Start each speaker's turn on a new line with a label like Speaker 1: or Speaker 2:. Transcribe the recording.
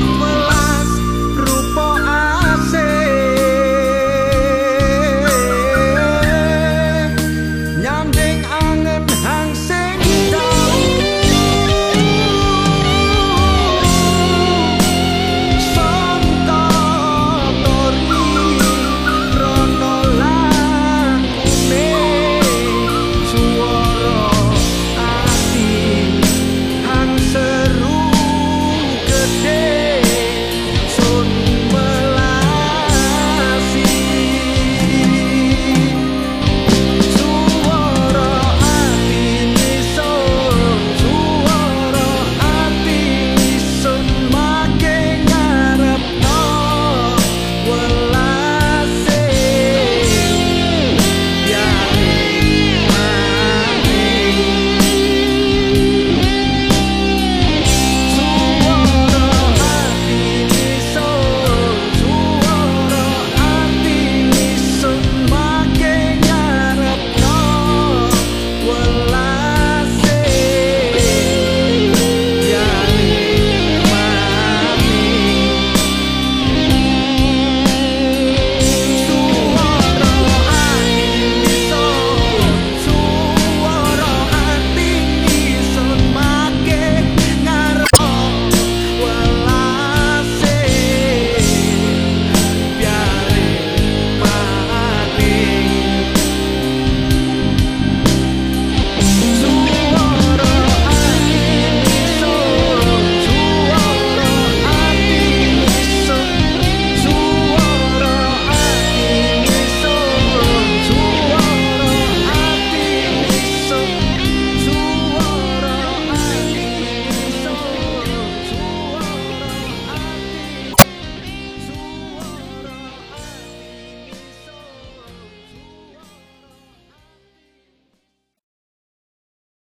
Speaker 1: Well,